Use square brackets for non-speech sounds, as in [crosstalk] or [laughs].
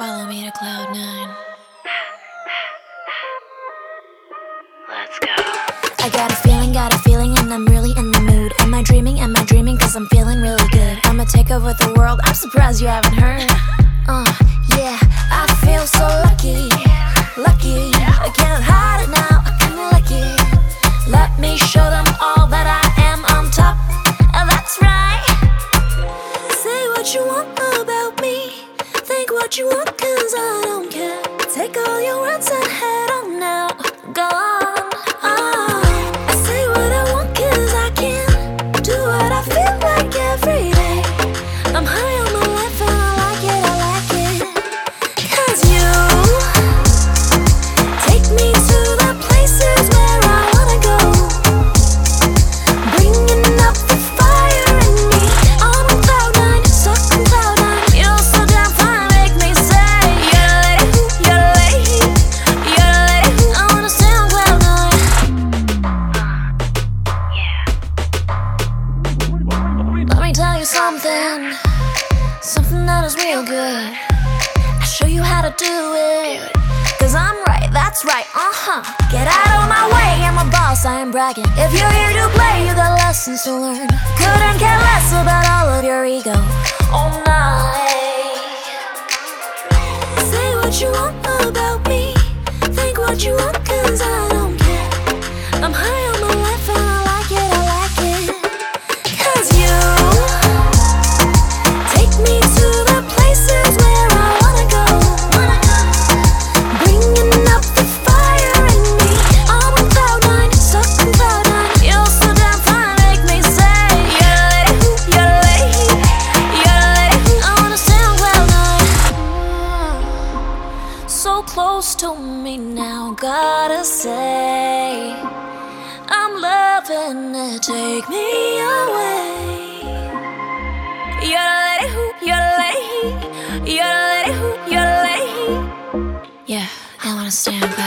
Follow me to Cloud Nine. Let's go. I got a feeling, got a feeling, and I'm really in the mood. Am I dreaming? Am I dreaming? Cause I'm feeling really good. I'ma take over the world. I'm surprised you haven't heard. [laughs] Uh, yeah, I feel so lucky. Lucky. I can't hide it now. I kinda like it. Let me show them all that I am on top. And that's right. Say what you want about me. Think what you want, cause I don't care. Something, that is real good. I'll show you how to do it. Cause I'm right, that's right, uh huh. Get out of my way, I'm a boss, I am bragging. If you're here to play, you got lessons to learn. Couldn't care less about all of your ego. Oh, night. Say what you want about me. Think what you want, cause I told me now, gotta say, I'm loving it, take me away. You're the lady who, you're the lady, you're the lady who, you're the lady. Yeah, I wanna stand.